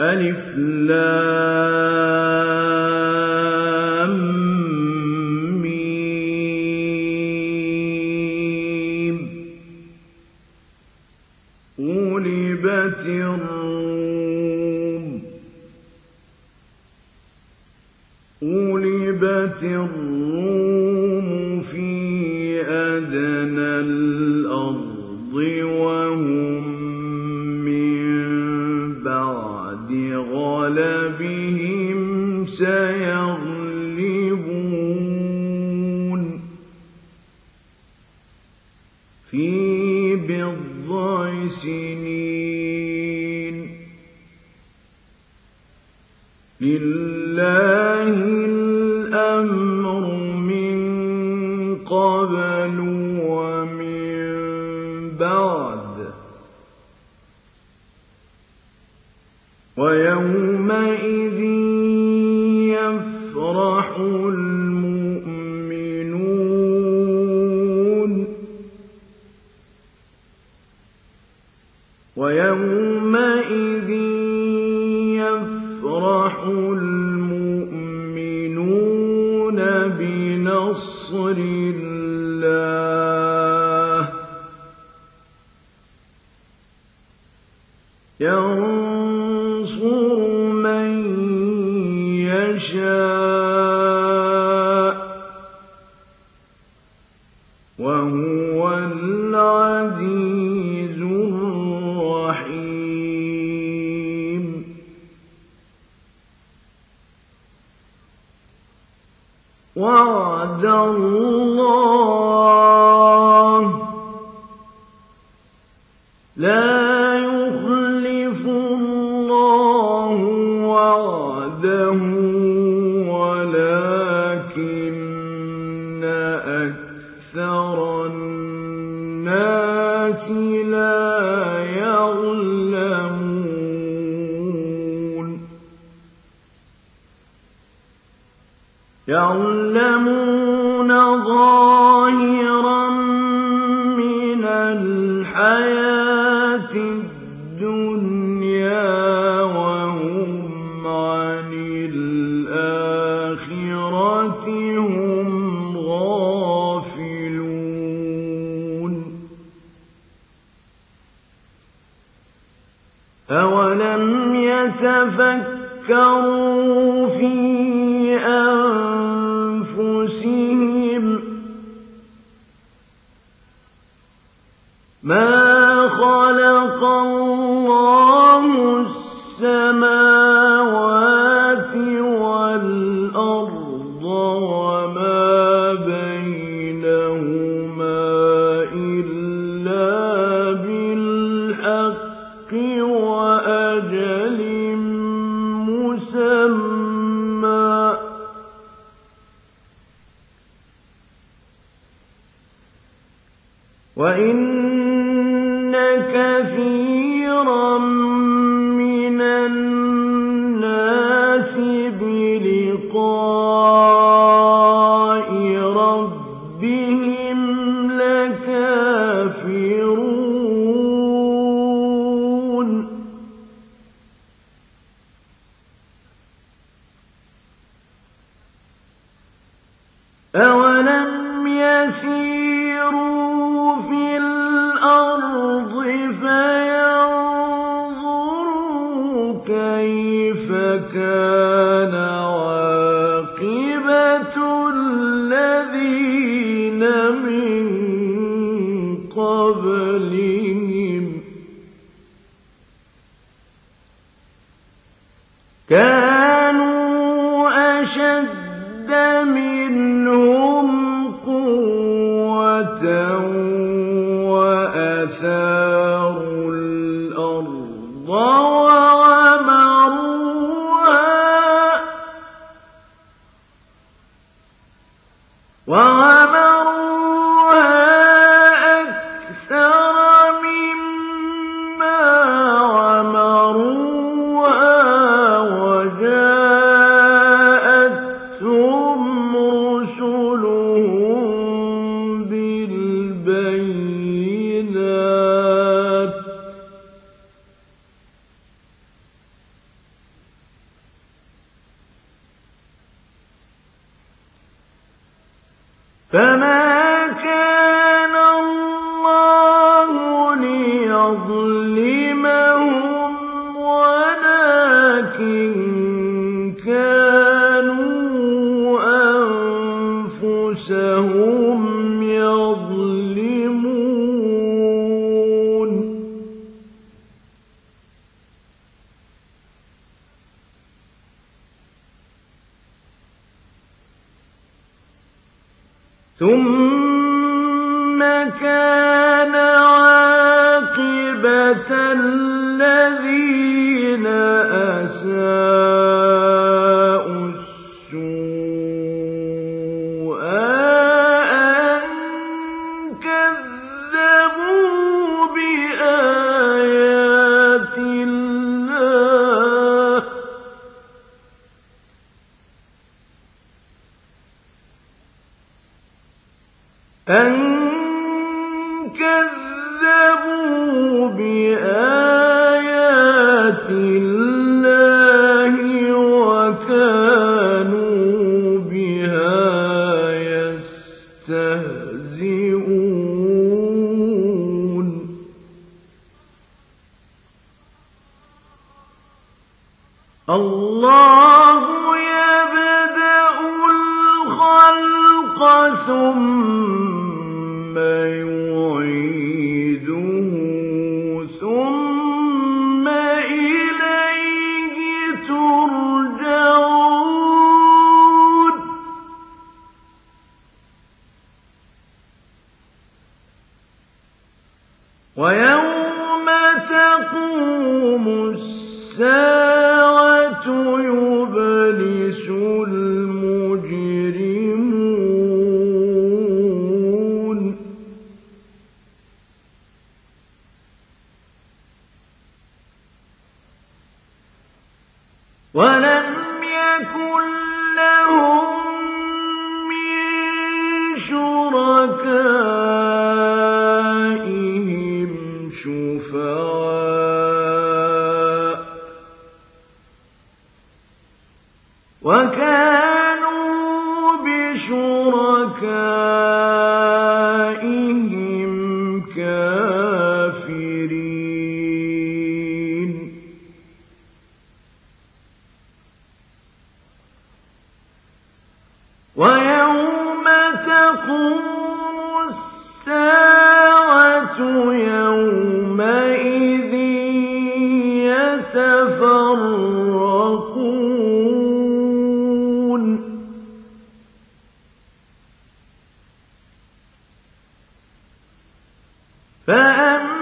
ألف لام. نصر الله يوم أولم يتفكروا في أنفسهم ما خلق الله السماوات وإن من الناس بلقاء فأما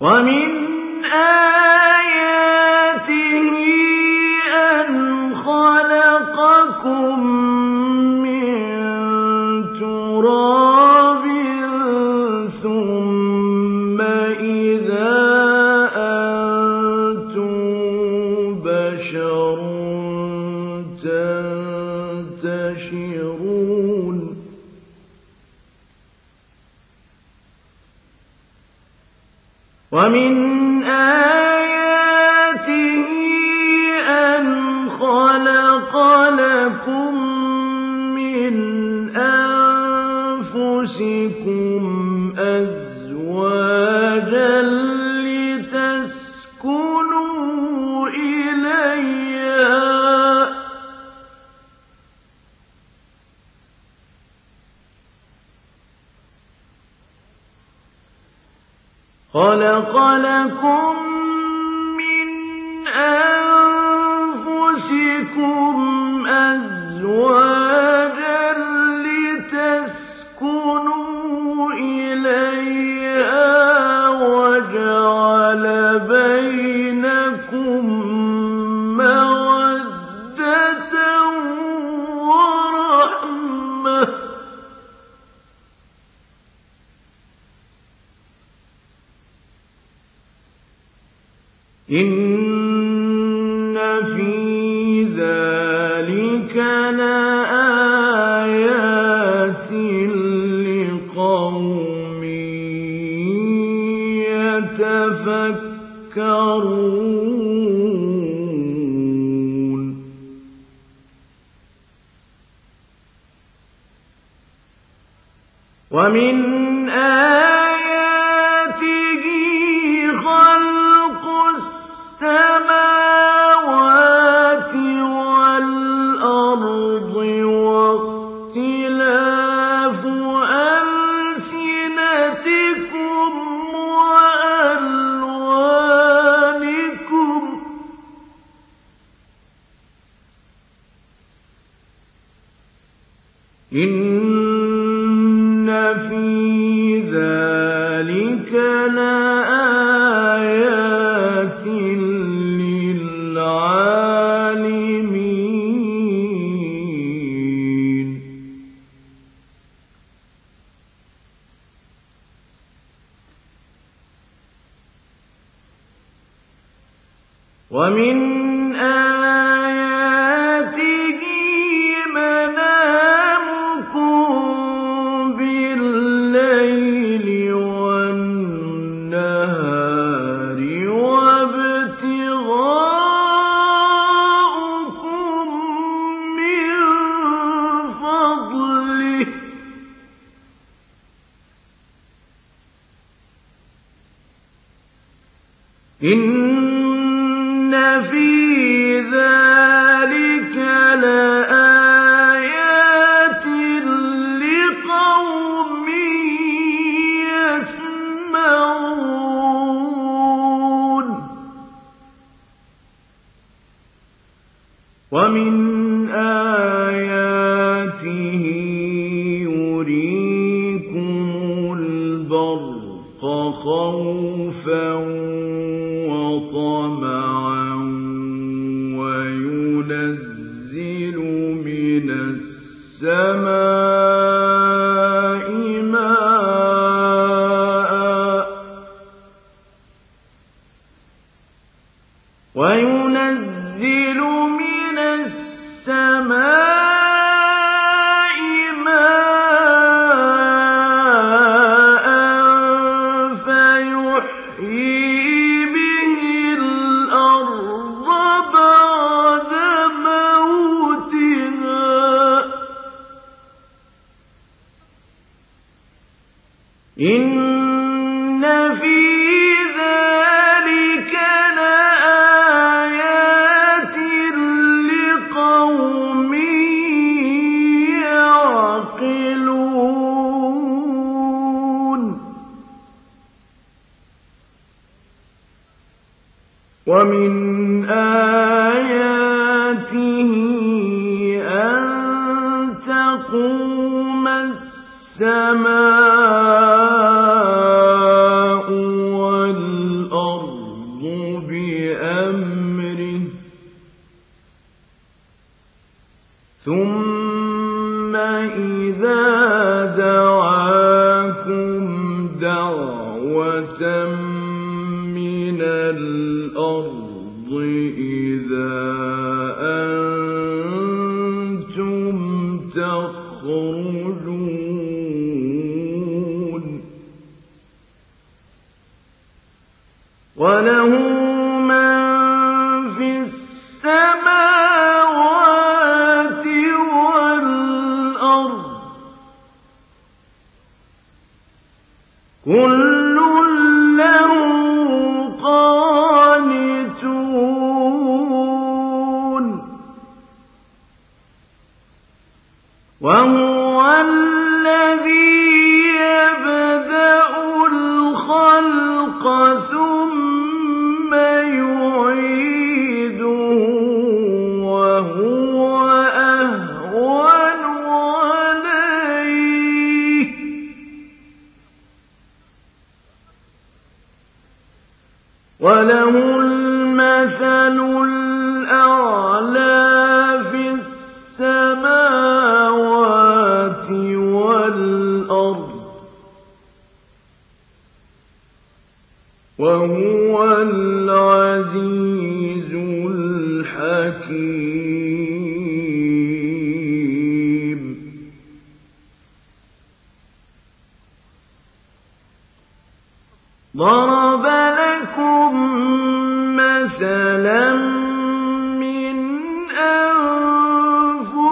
ومن آياته أن خلقكم ومن خلق لكم إن في ذلك لآيات لقوم يتفكرون ومن ومن آه وينزل من السماء تَخْرُجُونَ وَلَهُ ضَرَبَ لَكُم مَّثَلًا مِّنْ أَنفُسِكُمْ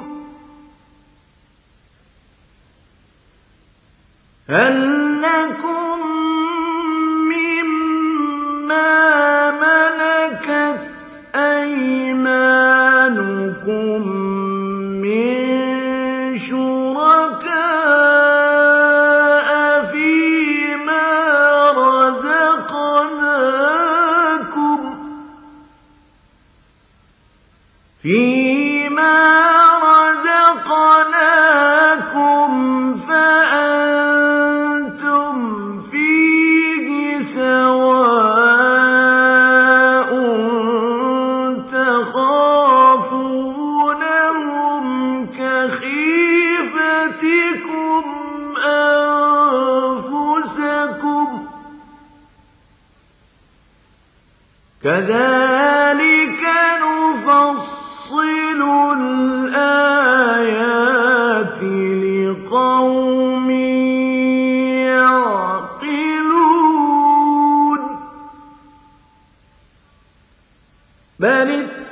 ۖ. هَل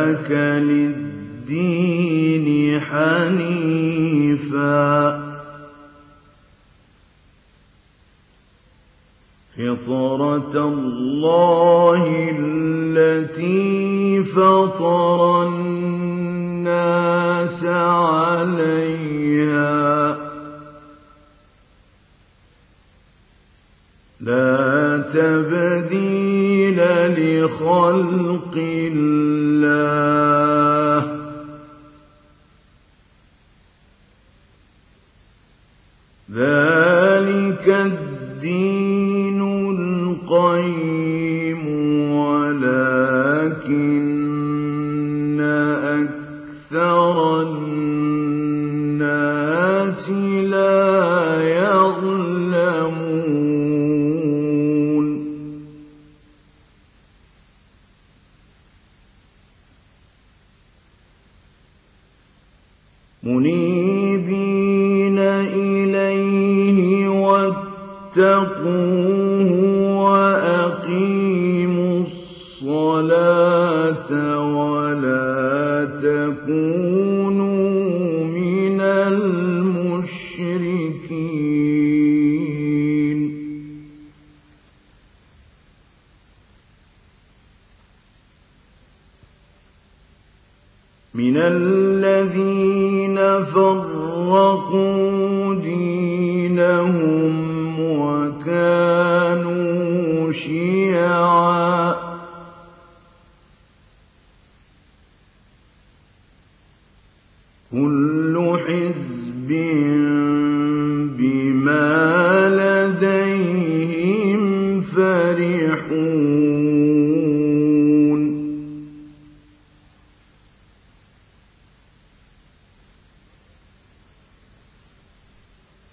وَجْهَكَ لِلدِّينِ حَنِيفًا ۚ. فِطْرَتَ اللَّهِ الَّتِي فَطَرَ النَّاسَ عَلَيْهَا ۚ. لَا تَبْدِيلَ لِخَلْقِ اللَّهِ ۚ. ذَٰلِكَ الدِّينُ القيم.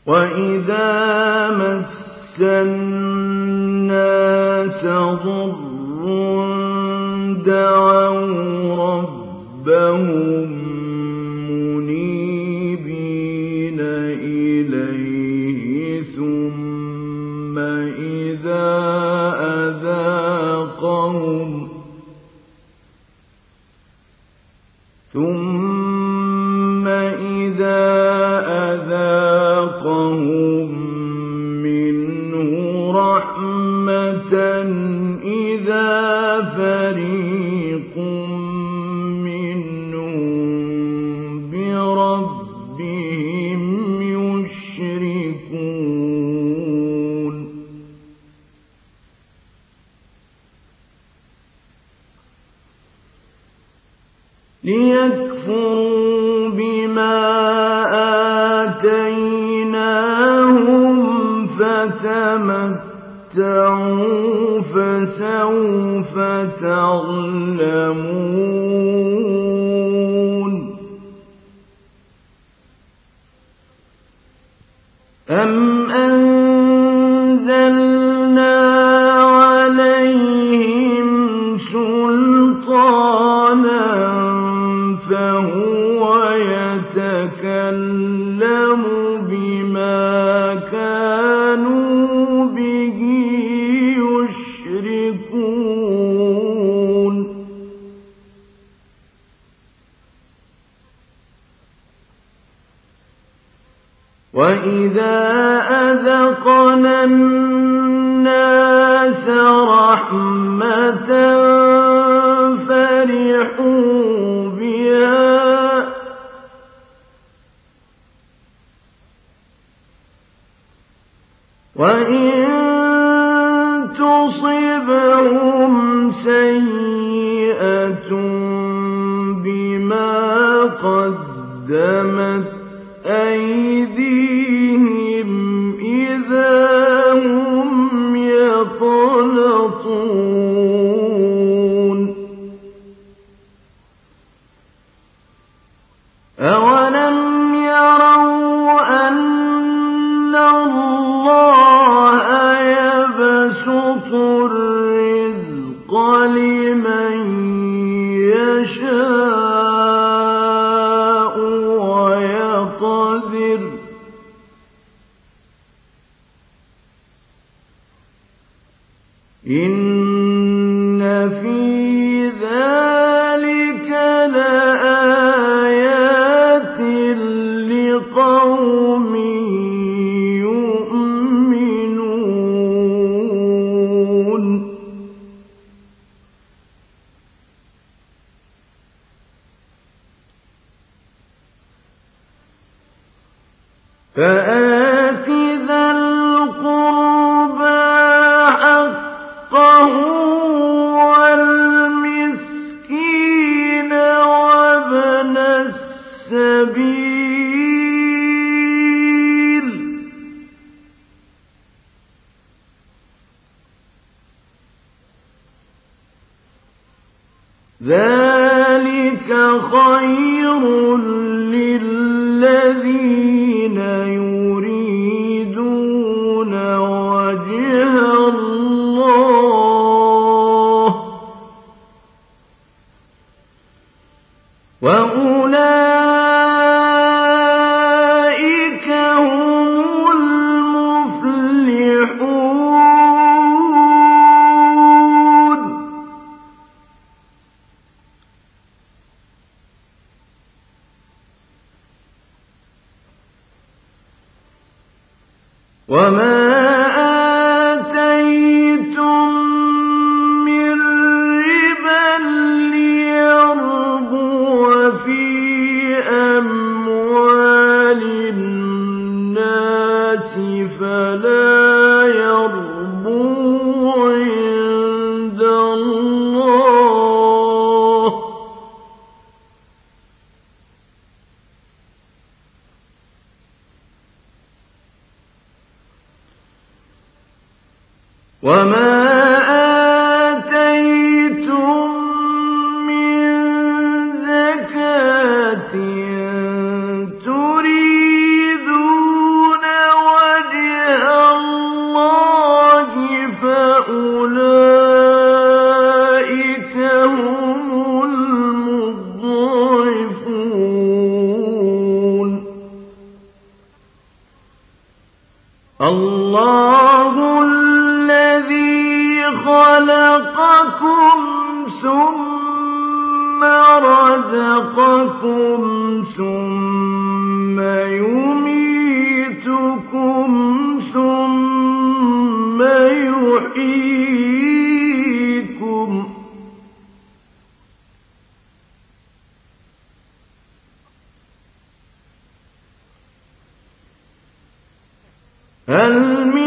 وإذا مس الناس ضر دعوا ربهم أم أنزلنا خلقكم ثم رزقكم ثم يميتكم ثم يحييكم. هل من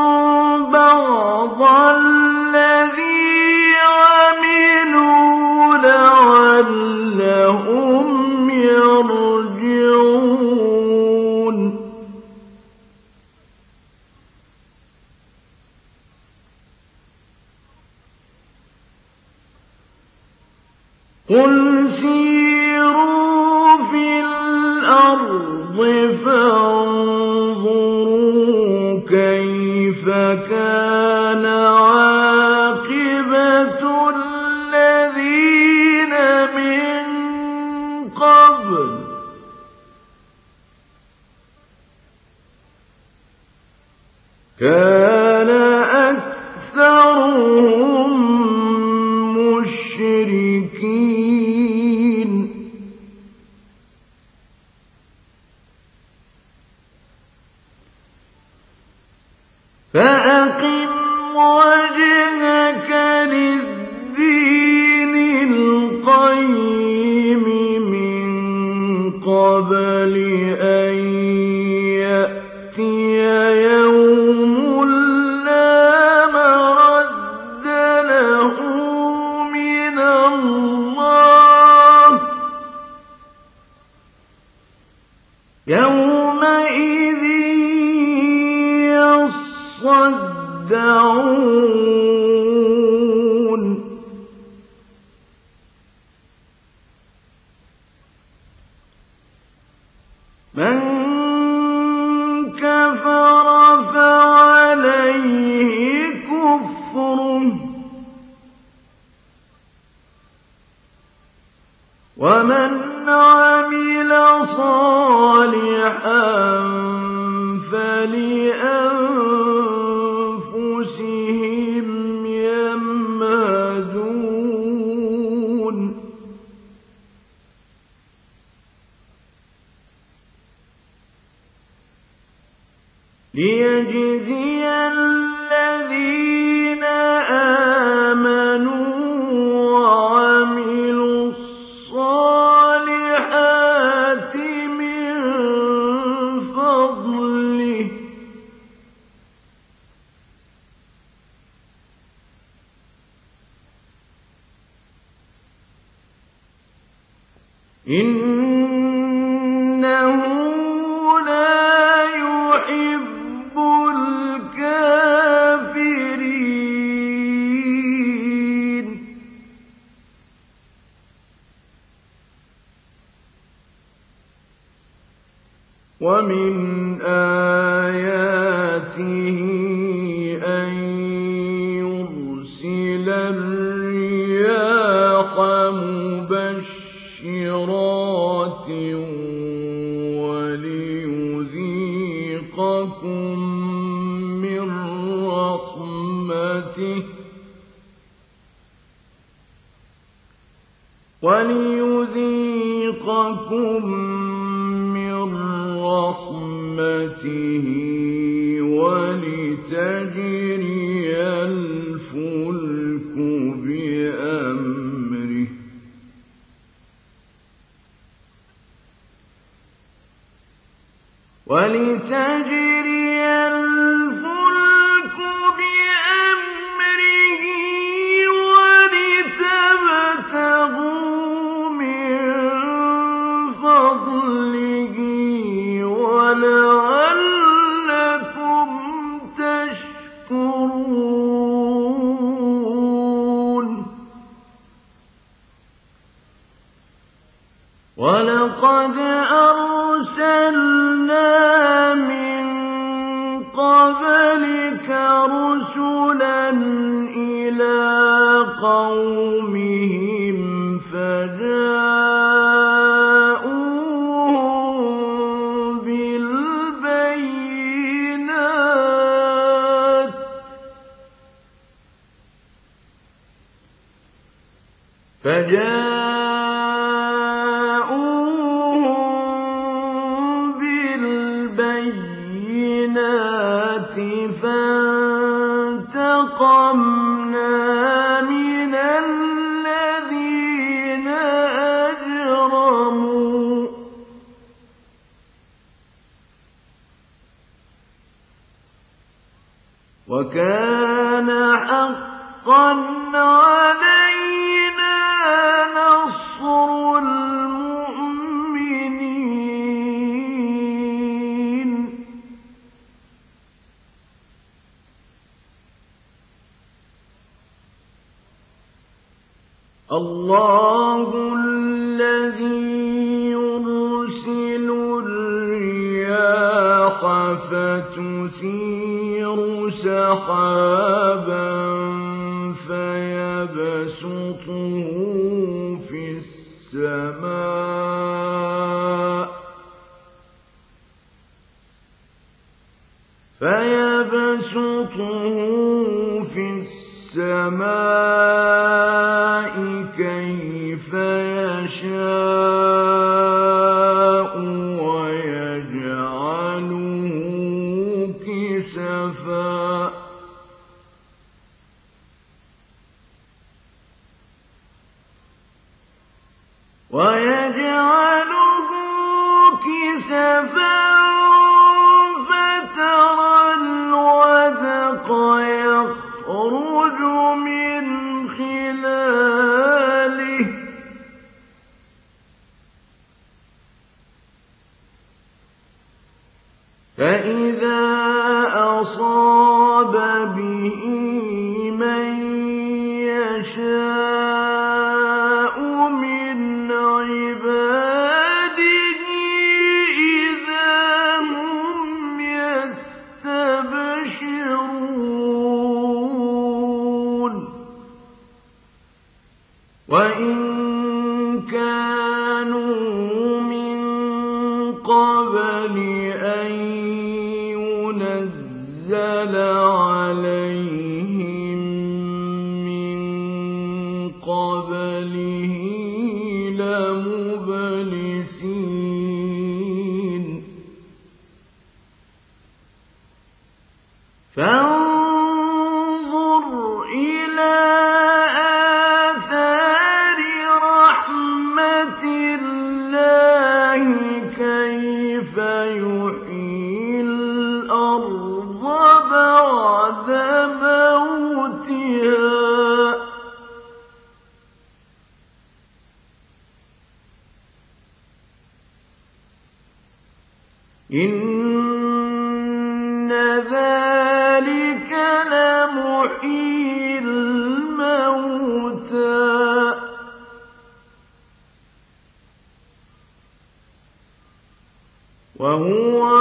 إن الله من عباده إذا وهو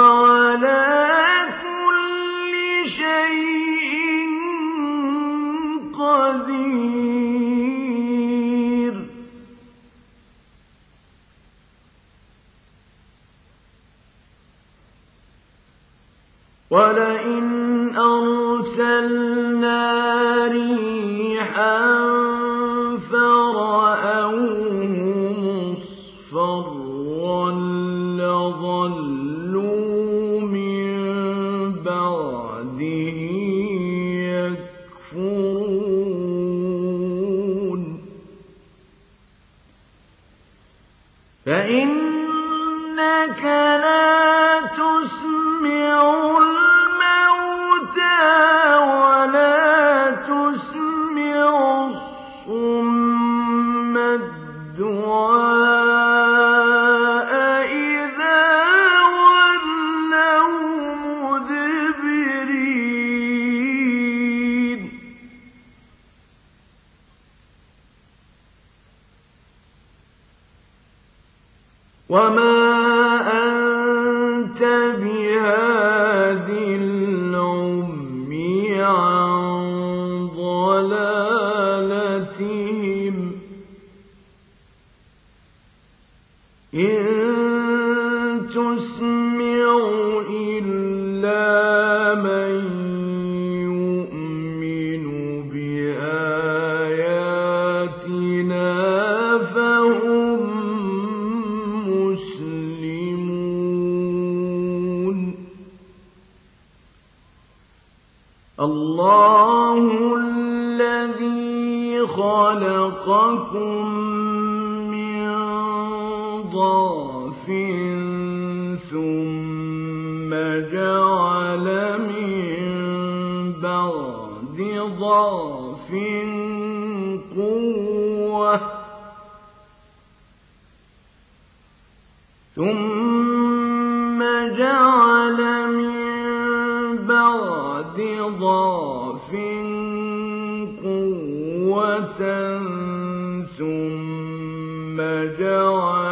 وما أنت بهادي خلقكم من ضعف ثم جعل من بعد ضعف قوة ثم جعل من بعد ضعف قوة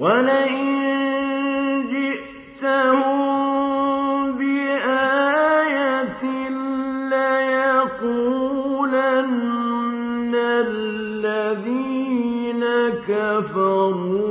ولئن جئتهم بآية ليقولن الذين كفروا